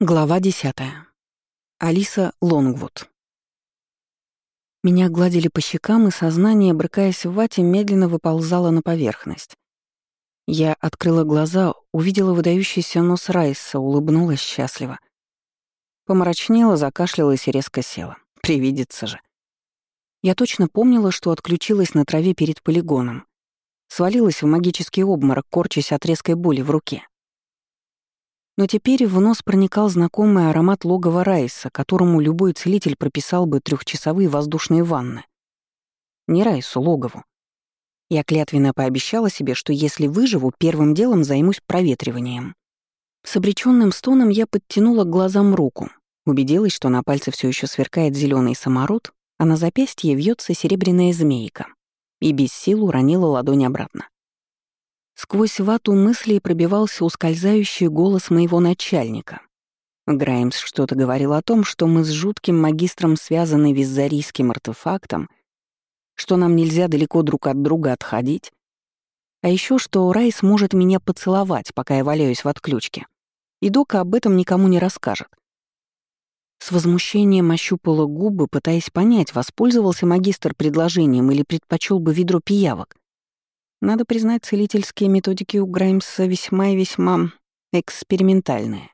Глава десятая. Алиса Лонгвуд. Меня гладили по щекам, и сознание, брыкаясь в вате, медленно выползало на поверхность. Я открыла глаза, увидела выдающийся нос Райса, улыбнулась счастливо. Помрачнела, закашлялась и резко села. Привидится же. Я точно помнила, что отключилась на траве перед полигоном. Свалилась в магический обморок, корчась от резкой боли в руке. Но теперь в нос проникал знакомый аромат логова Райса, которому любой целитель прописал бы трехчасовые воздушные ванны. Не Райсу, логову. Я клятвенно пообещала себе, что если выживу, первым делом займусь проветриванием. С обреченным стоном я подтянула к глазам руку, убедилась, что на пальце все еще сверкает зеленый самород, а на запястье вьется серебряная змейка, и без сил уронила ладонь обратно. Сквозь вату мыслей пробивался ускользающий голос моего начальника. Граймс что-то говорил о том, что мы с жутким магистром связаны визарийским артефактом, что нам нельзя далеко друг от друга отходить, а еще что Рай сможет меня поцеловать, пока я валяюсь в отключке. И Дока об этом никому не расскажет. С возмущением ощупала губы, пытаясь понять, воспользовался магистр предложением или предпочел бы ведро пиявок. Надо признать, целительские методики у Граймса весьма и весьма экспериментальные.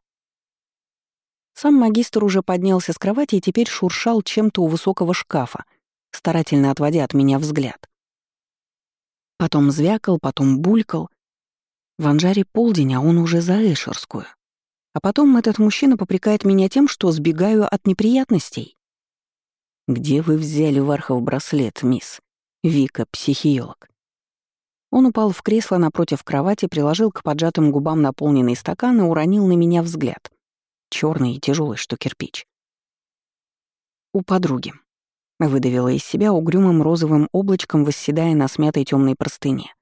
Сам магистр уже поднялся с кровати и теперь шуршал чем-то у высокого шкафа, старательно отводя от меня взгляд. Потом звякал, потом булькал. В Анжаре полдень, а он уже за Эшерскую. А потом этот мужчина попрекает меня тем, что сбегаю от неприятностей. «Где вы взяли Вархов браслет, мисс? Вика, психиолог?» Он упал в кресло напротив кровати, приложил к поджатым губам наполненный стакан и уронил на меня взгляд. черный и тяжелый, что кирпич. «У подруги», — выдавила из себя угрюмым розовым облачком, восседая на смятой темной простыне.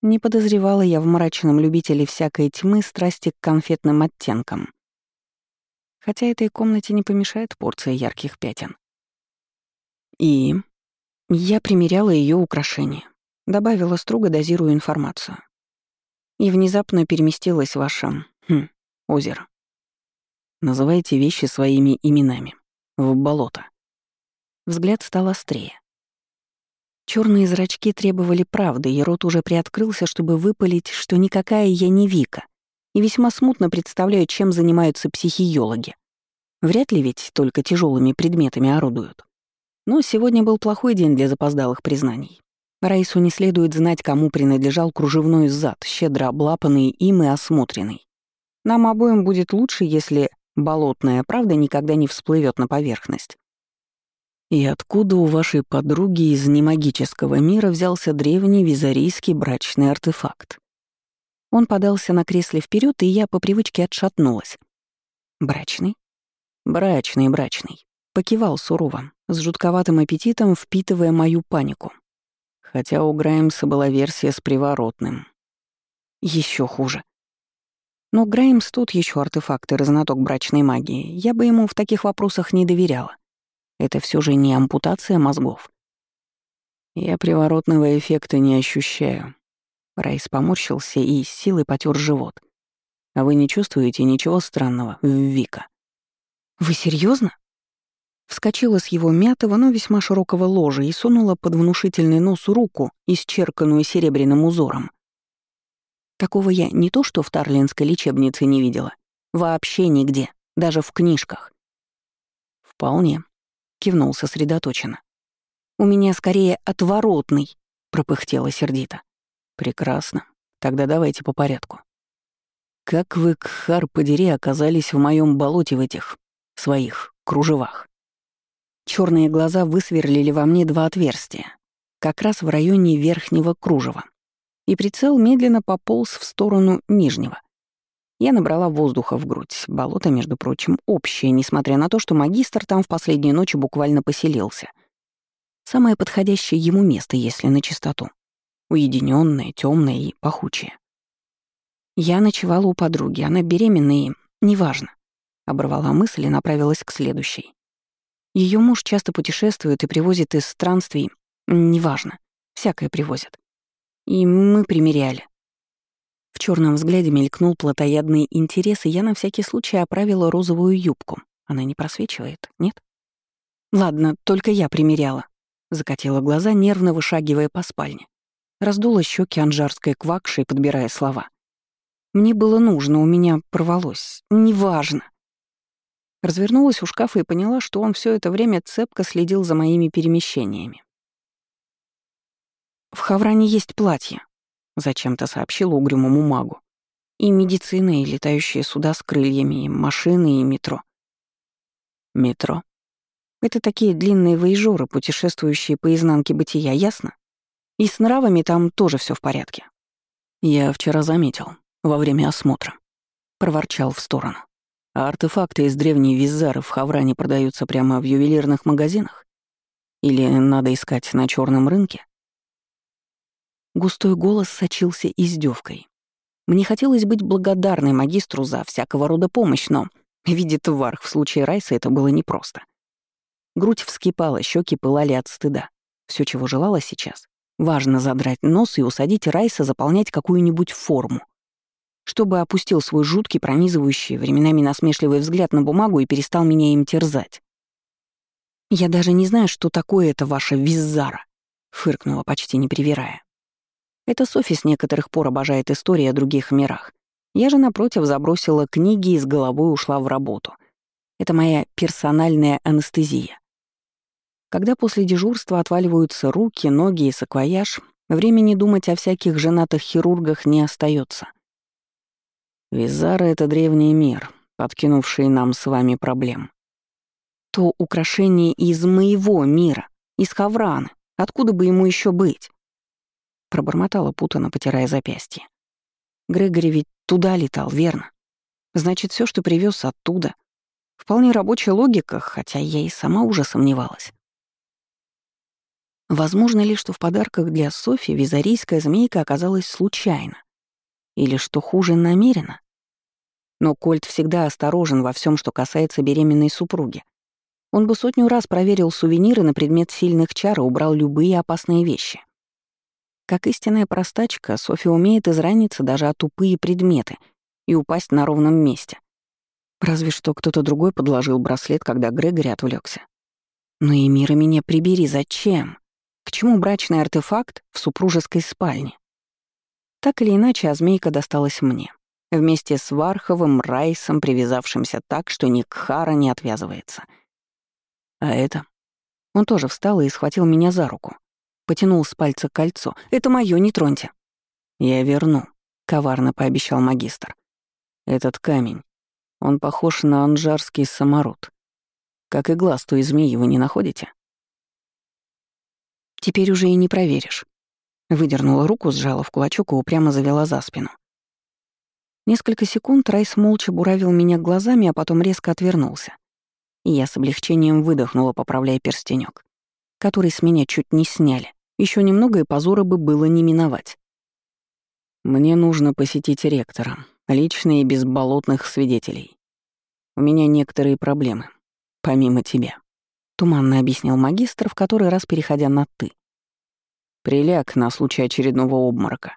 Не подозревала я в мрачном любителе всякой тьмы страсти к конфетным оттенкам. Хотя этой комнате не помешает порция ярких пятен. И я примеряла ее украшения. Добавила строго, дозируя информацию. И внезапно переместилась в ваше... Хм, озеро. Называйте вещи своими именами. В болото. Взгляд стал острее. Черные зрачки требовали правды, и рот уже приоткрылся, чтобы выпалить, что никакая я не Вика, и весьма смутно представляю, чем занимаются психиологи. Вряд ли ведь только тяжелыми предметами орудуют. Но сегодня был плохой день для запоздалых признаний. Раису не следует знать, кому принадлежал кружевной зад, щедро облапанный им и осмотренный. Нам обоим будет лучше, если болотная правда никогда не всплывет на поверхность. И откуда у вашей подруги из немагического мира взялся древний визарийский брачный артефакт? Он подался на кресле вперед, и я по привычке отшатнулась. Брачный? Брачный, брачный. Покивал сурово, с жутковатым аппетитом, впитывая мою панику хотя у Граймса была версия с приворотным. Еще хуже. Но Граймс тут еще артефактор и брачной магии. Я бы ему в таких вопросах не доверяла. Это все же не ампутация мозгов. Я приворотного эффекта не ощущаю. Райс поморщился и с силой потер живот. А вы не чувствуете ничего странного в Вика? Вы серьезно? Вскочила с его мятого, но весьма широкого ложа и сунула под внушительный нос руку, исчерканную серебряным узором. Такого я не то что в Тарлинской лечебнице не видела. Вообще нигде, даже в книжках. «Вполне», — кивнул сосредоточенно. «У меня скорее отворотный», — пропыхтела сердито. «Прекрасно. Тогда давайте по порядку. Как вы, Кхар, подери, оказались в моем болоте в этих своих кружевах?» Черные глаза высверлили во мне два отверстия, как раз в районе верхнего кружева. И прицел медленно пополз в сторону нижнего. Я набрала воздуха в грудь. Болото, между прочим, общее, несмотря на то, что магистр там в последние ночи буквально поселился. Самое подходящее ему место, если на чистоту. Уединенное, темное и пахучее. Я ночевала у подруги, она беременна и... неважно. Оборвала мысль и направилась к следующей. Ее муж часто путешествует и привозит из странствий, неважно, всякое привозит. И мы примеряли. В черном взгляде мелькнул плотоядный интерес, и я на всякий случай оправила розовую юбку. Она не просвечивает, нет? Ладно, только я примеряла. Закатила глаза, нервно вышагивая по спальне. Раздула щеки анжарской квакшей, подбирая слова. Мне было нужно, у меня порвалось. Неважно. Развернулась у шкафа и поняла, что он все это время цепко следил за моими перемещениями. «В Хавране есть платье», — зачем-то сообщил угрюмому магу. «И медицина, и летающие суда с крыльями, и машины, и метро». «Метро?» Это такие длинные воежоры, путешествующие по изнанке бытия, ясно? И с нравами там тоже все в порядке. Я вчера заметил, во время осмотра. Проворчал в сторону. А артефакты из древней Визары в Хавране продаются прямо в ювелирных магазинах? Или надо искать на черном рынке? Густой голос сочился издевкой. Мне хотелось быть благодарной магистру за всякого рода помощь, но, видит Варх, в случае Райса это было непросто. Грудь вскипала, щеки пылали от стыда. Все, чего желала сейчас. Важно задрать нос и усадить Райса заполнять какую-нибудь форму. Чтобы опустил свой жуткий, пронизывающий, временами насмешливый взгляд на бумагу и перестал меня им терзать. «Я даже не знаю, что такое это ваша визара», — фыркнула, почти не привирая. Это Софи с некоторых пор обожает истории о других мирах. Я же, напротив, забросила книги и с головой ушла в работу. Это моя персональная анестезия. Когда после дежурства отваливаются руки, ноги и саквояж, времени думать о всяких женатых хирургах не остается. Визара — это древний мир, подкинувший нам с вами проблем. То украшение из моего мира, из Хавраны. Откуда бы ему еще быть? Пробормотала путано, потирая запястье. Грегори ведь туда летал, верно? Значит, все, что привез оттуда. Вполне рабочая логика, хотя я и сама уже сомневалась. Возможно ли, что в подарках для Софи визарийская змейка оказалась случайно? Или, что хуже, намеренно? Но Кольт всегда осторожен во всем, что касается беременной супруги. Он бы сотню раз проверил сувениры на предмет сильных чар и убрал любые опасные вещи. Как истинная простачка, Софи умеет израниться даже о тупые предметы и упасть на ровном месте. Разве что кто-то другой подложил браслет, когда Грегори отвлекся. Но и мира меня прибери, зачем? К чему брачный артефакт в супружеской спальне? Так или иначе, а змейка досталась мне. Вместе с Варховым Райсом, привязавшимся так, что ни Кхара не отвязывается. А это? Он тоже встал и схватил меня за руку. Потянул с пальца кольцо. «Это моё, не троньте». «Я верну», — коварно пообещал магистр. «Этот камень. Он похож на анжарский самород. Как и глаз той змеи вы не находите?» Теперь уже и не проверишь. Выдернула руку, сжала в кулачок и упрямо завела за спину. Несколько секунд Райс молча буравил меня глазами, а потом резко отвернулся. И я с облегчением выдохнула, поправляя перстенек, который с меня чуть не сняли. Еще немного, и позора бы было не миновать. «Мне нужно посетить ректора, лично и без болотных свидетелей. У меня некоторые проблемы, помимо тебя». — туманно объяснил магистр, в который раз переходя на «ты». «Приляг на случай очередного обморока».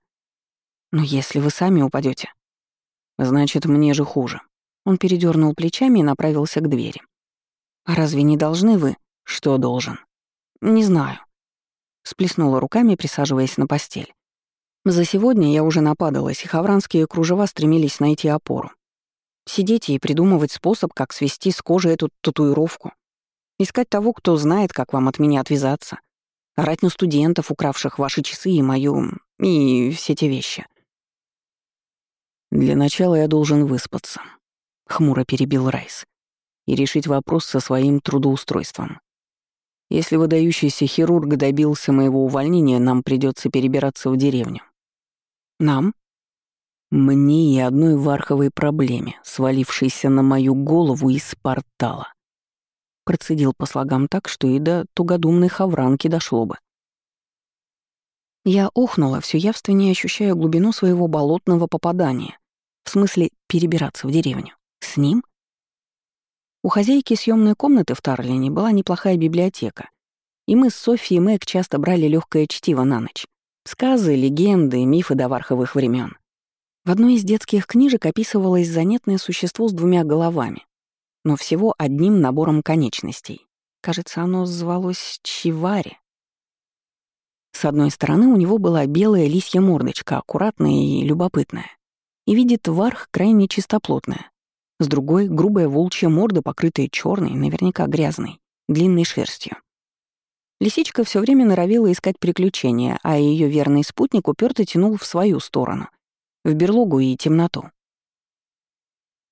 «Но если вы сами упадете, «Значит, мне же хуже». Он передернул плечами и направился к двери. «А разве не должны вы?» «Что должен?» «Не знаю». Сплеснула руками, присаживаясь на постель. За сегодня я уже нападалась, и хавранские кружева стремились найти опору. Сидеть и придумывать способ, как свести с кожи эту татуировку. Искать того, кто знает, как вам от меня отвязаться. Орать на студентов, укравших ваши часы и мою... и все те вещи. «Для начала я должен выспаться», — хмуро перебил Райс, «и решить вопрос со своим трудоустройством. Если выдающийся хирург добился моего увольнения, нам придется перебираться в деревню». «Нам?» «Мне и одной варховой проблеме, свалившейся на мою голову из портала». Процедил по слогам так, что и до тугодумной хавранки дошло бы. Я охнула, все явственнее ощущая глубину своего болотного попадания. В смысле, перебираться в деревню. С ним? У хозяйки съемной комнаты в Тарлине была неплохая библиотека, и мы с Софией Мэг часто брали легкое чтиво на ночь. Сказы, легенды, мифы доварховых времен. В одной из детских книжек описывалось занятное существо с двумя головами, но всего одним набором конечностей. Кажется, оно звалось Чивари. С одной стороны у него была белая лисья мордочка, аккуратная и любопытная. И видит варх крайне чистоплотная. С другой — грубая волчья морда, покрытая черной, наверняка грязной, длинной шерстью. Лисичка все время норовила искать приключения, а ее верный спутник уперто тянул в свою сторону, в берлогу и темноту.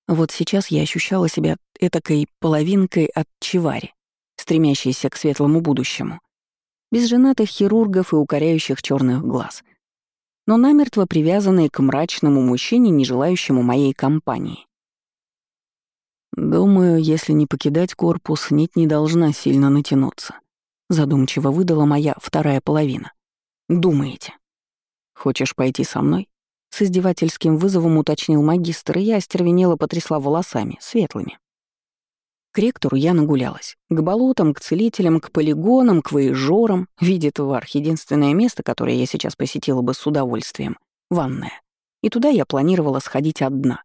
Вот сейчас я ощущала себя этакой половинкой от Чивари, стремящейся к светлому будущему, без женатых хирургов и укоряющих черных глаз, но намертво привязанной к мрачному мужчине, не желающему моей компании. «Думаю, если не покидать корпус, нить не должна сильно натянуться», задумчиво выдала моя вторая половина. «Думаете? Хочешь пойти со мной?» С издевательским вызовом уточнил магистр, и я остервенела потрясла волосами, светлыми. К ректору я нагулялась. К болотам, к целителям, к полигонам, к воежорам. Видит Варх единственное место, которое я сейчас посетила бы с удовольствием — ванная. И туда я планировала сходить одна.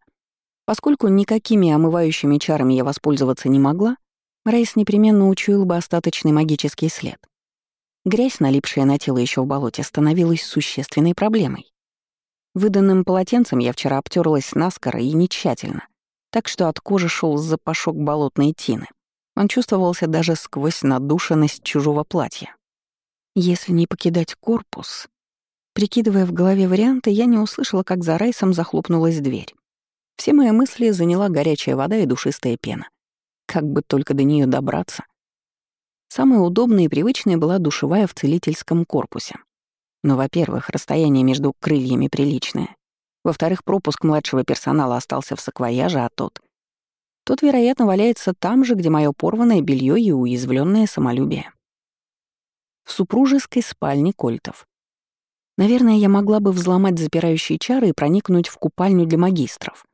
Поскольку никакими омывающими чарами я воспользоваться не могла, Рейс непременно учуял бы остаточный магический след. Грязь, налипшая на тело еще в болоте, становилась существенной проблемой. Выданным полотенцем я вчера обтерлась наскоро и нечаянно, так что от кожи шел запашок болотной тины. Он чувствовался даже сквозь надушенность чужого платья. Если не покидать корпус... Прикидывая в голове варианты, я не услышала, как за Райсом захлопнулась дверь. Все мои мысли заняла горячая вода и душистая пена. Как бы только до нее добраться. Самая удобная и привычная была душевая в целительском корпусе. Но, во-первых, расстояние между крыльями приличное. Во-вторых, пропуск младшего персонала остался в саквояже, а тот... Тот, вероятно, валяется там же, где мое порванное белье и уязвленное самолюбие. В супружеской спальне Кольтов. Наверное, я могла бы взломать запирающие чары и проникнуть в купальню для магистров.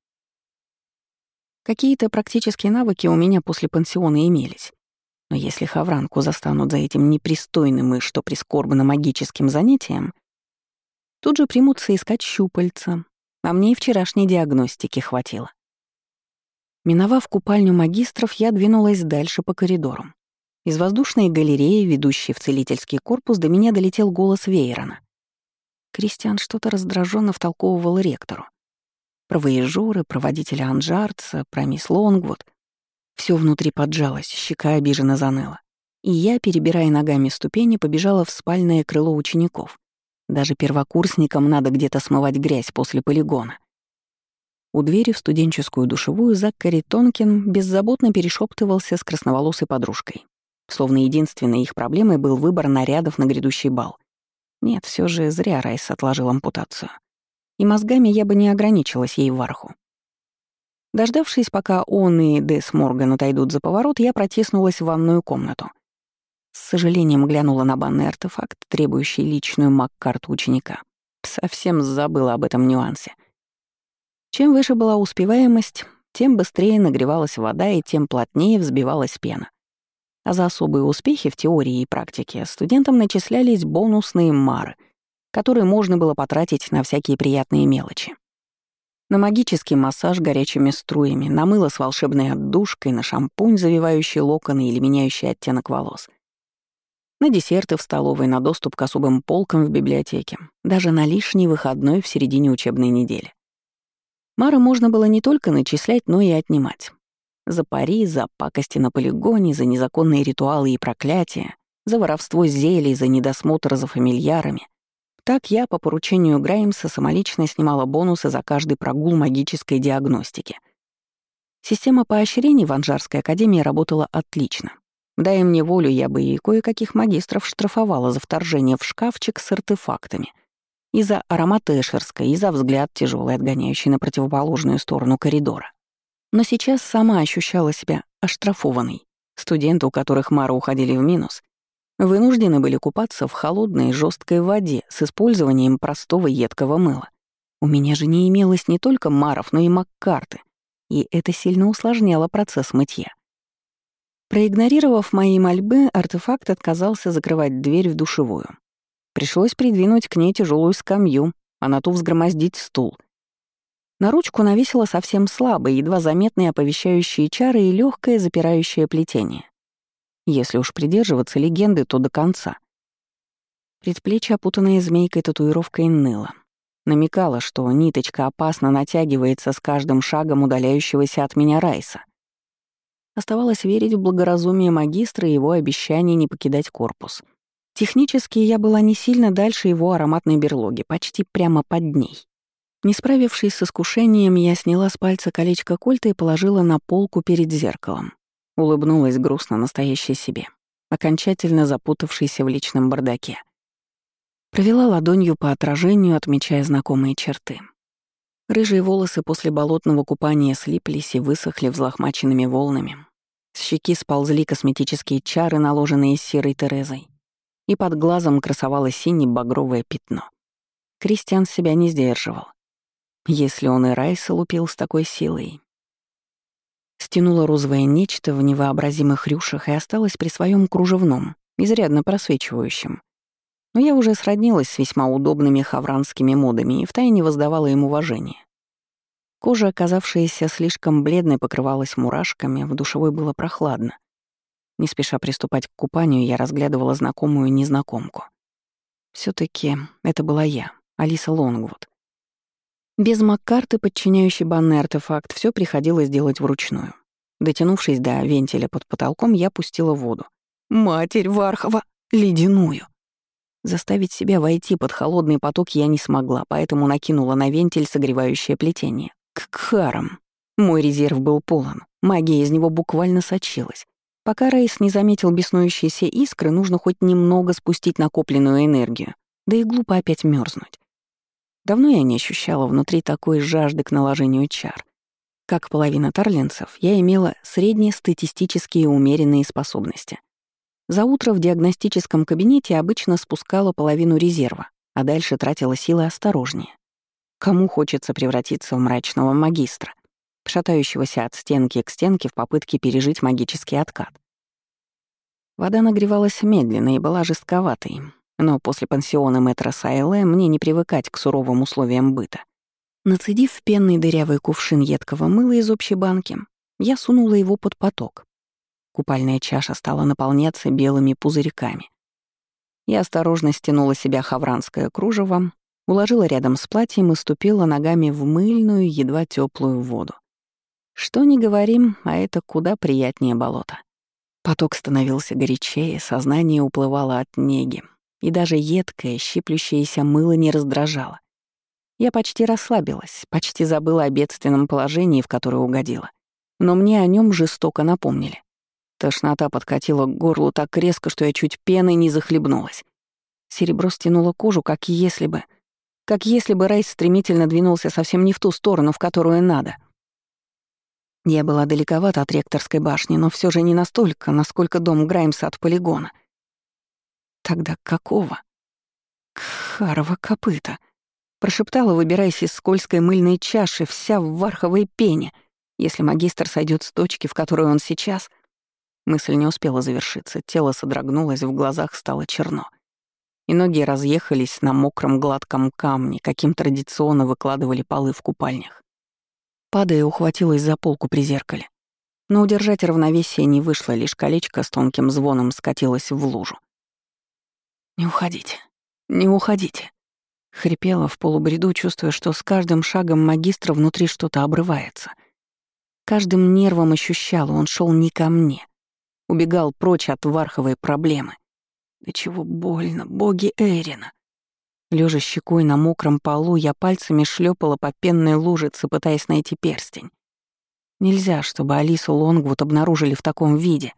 Какие-то практические навыки у меня после пансиона имелись. Но если Хавранку застанут за этим непристойным и, что прискорбно, магическим занятием, тут же примутся искать щупальца, а мне и вчерашней диагностики хватило. Миновав купальню магистров, я двинулась дальше по коридорам. Из воздушной галереи, ведущей в целительский корпус, до меня долетел голос Вейрона. Кристиан что-то раздраженно втолковывал ректору. Про воежоры, про водителя Анжарца, про мисс Лонгвуд — все внутри поджалось, щека обиженно заныла. И я, перебирая ногами ступени, побежала в спальное крыло учеников. Даже первокурсникам надо где-то смывать грязь после полигона. У двери в студенческую душевую Заккари Тонкин беззаботно перешептывался с красноволосой подружкой. Словно единственной их проблемой был выбор нарядов на грядущий бал. Нет, все же зря Райс отложил ампутацию. И мозгами я бы не ограничилась ей в арху. Дождавшись, пока он и Дэс Морган отойдут за поворот, я протиснулась в ванную комнату. С сожалением глянула на банный артефакт, требующий личную маг-карту ученика. Совсем забыла об этом нюансе. Чем выше была успеваемость, тем быстрее нагревалась вода и тем плотнее взбивалась пена. А за особые успехи в теории и практике студентам начислялись бонусные мары, которые можно было потратить на всякие приятные мелочи. На магический массаж горячими струями, на мыло с волшебной отдушкой, на шампунь, завивающий локоны или меняющий оттенок волос. На десерты в столовой, на доступ к особым полкам в библиотеке, даже на лишний выходной в середине учебной недели. Мары можно было не только начислять, но и отнимать. За пари, за пакости на полигоне, за незаконные ритуалы и проклятия, за воровство зелий, за недосмотр за фамильярами, так я по поручению Граймса самолично снимала бонусы за каждый прогул магической диагностики. Система поощрений в Анжарской академии работала отлично. Дай мне волю, я бы и кое-каких магистров штрафовала за вторжение в шкафчик с артефактами. И за аромат Эшерской, и за взгляд тяжелый, отгоняющий на противоположную сторону коридора. Но сейчас сама ощущала себя оштрафованной. Студенты, у которых Мара уходили в минус, вынуждены были купаться в холодной жесткой воде с использованием простого едкого мыла. У меня же не имелось не только маров, но и маккарты, и это сильно усложняло процесс мытья. Проигнорировав мои мольбы, артефакт отказался закрывать дверь в душевую. Пришлось придвинуть к ней тяжелую скамью, а на ту взгромоздить стул. На ручку навесила совсем слабые, едва заметные оповещающие чары и легкое запирающее плетение. Если уж придерживаться легенды, то до конца. Предплечье, опутанное змейкой татуировкой, ныло. Намекала, что ниточка опасно натягивается с каждым шагом удаляющегося от меня Райса. Оставалось верить в благоразумие магистра и его обещание не покидать корпус. Технически я была не сильно дальше его ароматной берлоги, почти прямо под ней. Не справившись с искушением, я сняла с пальца колечко кольта и положила на полку перед зеркалом. Улыбнулась грустно настоящей себе, окончательно запутавшейся в личном бардаке. Провела ладонью по отражению, отмечая знакомые черты. Рыжие волосы после болотного купания слиплись и высохли взлохмаченными волнами. С щеки сползли косметические чары, наложенные серой Терезой. И под глазом красовалось сине-багровое пятно. Кристиан себя не сдерживал. Если он и Райса лупил с такой силой. Стянула розовое нечто в невообразимых рюшах и осталась при своем кружевном, изрядно просвечивающем, но я уже сроднилась с весьма удобными хавранскими модами и втайне воздавала им уважение. Кожа, оказавшаяся слишком бледной, покрывалась мурашками, в душевой было прохладно. Не спеша приступать к купанию, я разглядывала знакомую незнакомку. все таки это была я, Алиса Лонгвуд. Без Маккарты, подчиняющей банный артефакт, все приходилось делать вручную. Дотянувшись до вентиля под потолком, я пустила воду. «Матерь Вархова! Ледяную!» Заставить себя войти под холодный поток я не смогла, поэтому накинула на вентиль согревающее плетение. К кхарам. Мой резерв был полон, магия из него буквально сочилась. Пока Рейс не заметил беснующиеся искры, нужно хоть немного спустить накопленную энергию, да и глупо опять мерзнуть. Давно я не ощущала внутри такой жажды к наложению чар. Как половина тарлинцев, я имела среднестатистические умеренные способности. За утро в диагностическом кабинете обычно спускала половину резерва, а дальше тратила силы осторожнее. Кому хочется превратиться в мрачного магистра, шатающегося от стенки к стенке в попытке пережить магический откат? Вода нагревалась медленно и была жестковатой, но после пансиона мэтра Сайле мне не привыкать к суровым условиям быта. Нацедив в пенный дырявый кувшин едкого мыла из общей банки, я сунула его под поток, Купальная чаша стала наполняться белыми пузырьками. Я осторожно стянула себя хавранское кружево, уложила рядом с платьем и ступила ногами в мыльную, едва теплую воду. Что ни говорим, а это куда приятнее болото. Поток становился горячее, сознание уплывало от неги, и даже едкое, щиплющееся мыло не раздражало. Я почти расслабилась, почти забыла о бедственном положении, в которое угодила. Но мне о нем жестоко напомнили. Тошнота подкатила к горлу так резко, что я чуть пеной не захлебнулась. Серебро стянуло кожу, как если бы... Как если бы Райс стремительно двинулся совсем не в ту сторону, в которую надо. Я была далековато от ректорской башни, но все же не настолько, насколько дом Граймса от полигона. Тогда какого? Кхарова копыта. Прошептала, выбираясь из скользкой мыльной чаши, вся в варховой пене. Если магистр сойдет с точки, в которой он сейчас, Мысль не успела завершиться, тело содрогнулось, в глазах стало черно. И ноги разъехались на мокром гладком камне, каким традиционно выкладывали полы в купальнях. Падая, ухватилась за полку при зеркале. Но удержать равновесие не вышло, лишь колечко с тонким звоном скатилось в лужу. «Не уходите, не уходите», — хрипела в полубреду, чувствуя, что с каждым шагом магистра внутри что-то обрывается. Каждым нервом ощущала, он шел не ко мне, Убегал прочь от варховой проблемы. Да чего больно, боги Эрина. Лежа щекой на мокром полу, я пальцами шлепала по пенной лужице, пытаясь найти перстень. Нельзя, чтобы Алису Лонгвуд обнаружили в таком виде.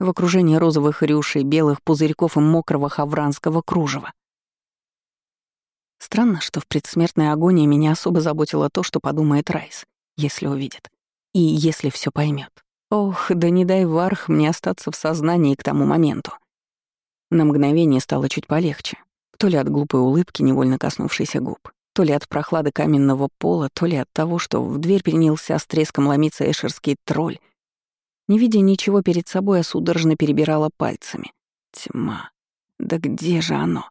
В окружении розовых рюшей, белых пузырьков и мокрого хавранского кружева. Странно, что в предсмертной агонии меня особо заботило то, что подумает Райс, если увидит. И если все поймет. Ох, да не дай варх мне остаться в сознании к тому моменту. На мгновение стало чуть полегче. То ли от глупой улыбки, невольно коснувшейся губ, то ли от прохлады каменного пола, то ли от того, что в дверь принялся с треском ломиться эшерский тролль. Не видя ничего перед собой, я судорожно перебирала пальцами. Тьма. Да где же оно?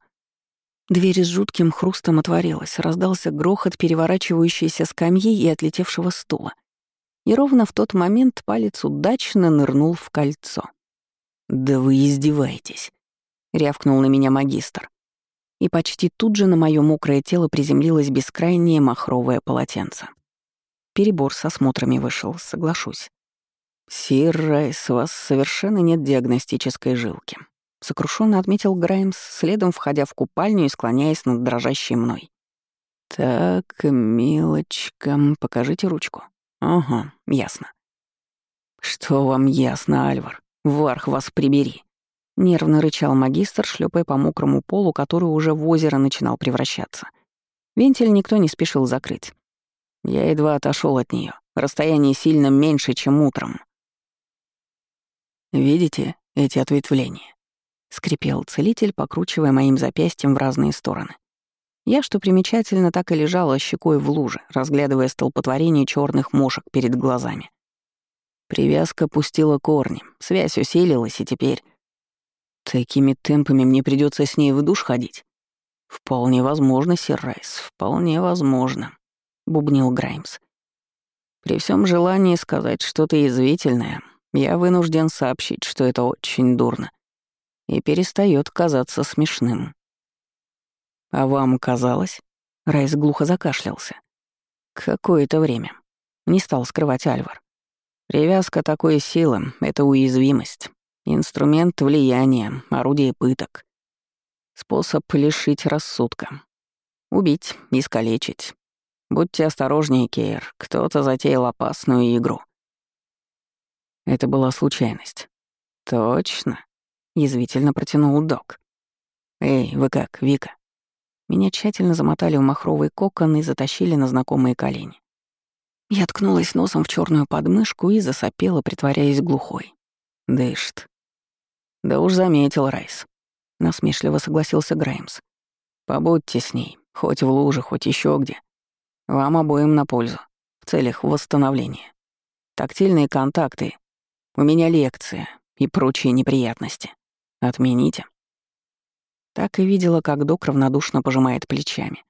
Дверь с жутким хрустом отворилась, раздался грохот переворачивающейся скамьи и отлетевшего стула. И ровно в тот момент палец удачно нырнул в кольцо. «Да вы издеваетесь!» — рявкнул на меня магистр. И почти тут же на моё мокрое тело приземлилось бескрайнее махровое полотенце. Перебор с осмотрами вышел, соглашусь. «Сир Райс, у вас совершенно нет диагностической жилки», — сокрушенно отметил Граймс, следом входя в купальню и склоняясь над дрожащей мной. «Так, милочка, покажите ручку». «Ага, ясно». «Что вам ясно, Альвар? Варх вас прибери!» Нервно рычал магистр, шлепая по мокрому полу, который уже в озеро начинал превращаться. Вентиль никто не спешил закрыть. Я едва отошел от нее. Расстояние сильно меньше, чем утром. Видите эти ответвления? Скрипел целитель, покручивая моим запястьем в разные стороны. Я, что примечательно, так и лежала щекой в луже, разглядывая столпотворение черных мошек перед глазами. Привязка пустила корни, связь усилилась, и теперь... Такими темпами мне придется с ней в душ ходить. Вполне возможно, сир Райс, вполне возможно, бубнил Граймс. При всем желании сказать что-то язвительное, я вынужден сообщить, что это очень дурно и перестает казаться смешным. А вам казалось? Райс глухо закашлялся. Какое-то время. Не стал скрывать Альвар. Привязка такой силы — это уязвимость. Инструмент влияния, орудие пыток. Способ лишить рассудка. Убить, искалечить. Будьте осторожнее, Кейр, кто-то затеял опасную игру. Это была случайность. Точно. Язвительно протянул док. Эй, вы как, Вика? Меня тщательно замотали в махровый кокон и затащили на знакомые колени. Я ткнулась носом в черную подмышку и засопела, притворяясь глухой. Дышит. Да уж заметил Райс. Насмешливо согласился Граймс. Побудьте с ней, хоть в луже, хоть еще где. Вам обоим на пользу, в целях восстановления. Тактильные контакты у меня лекция и прочие неприятности. Отмените. Так и видела, как док равнодушно пожимает плечами.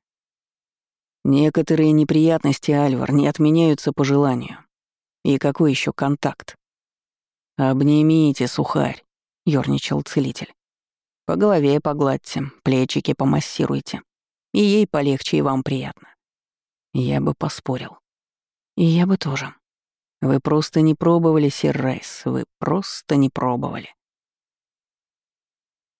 Некоторые неприятности, Альвар, не отменяются по желанию. И какой еще контакт? «Обнимите, сухарь», — ёрничал целитель. «По голове погладьте, плечики помассируйте. И ей полегче, и вам приятно». Я бы поспорил. И я бы тоже. Вы просто не пробовали, сир Райс, вы просто не пробовали.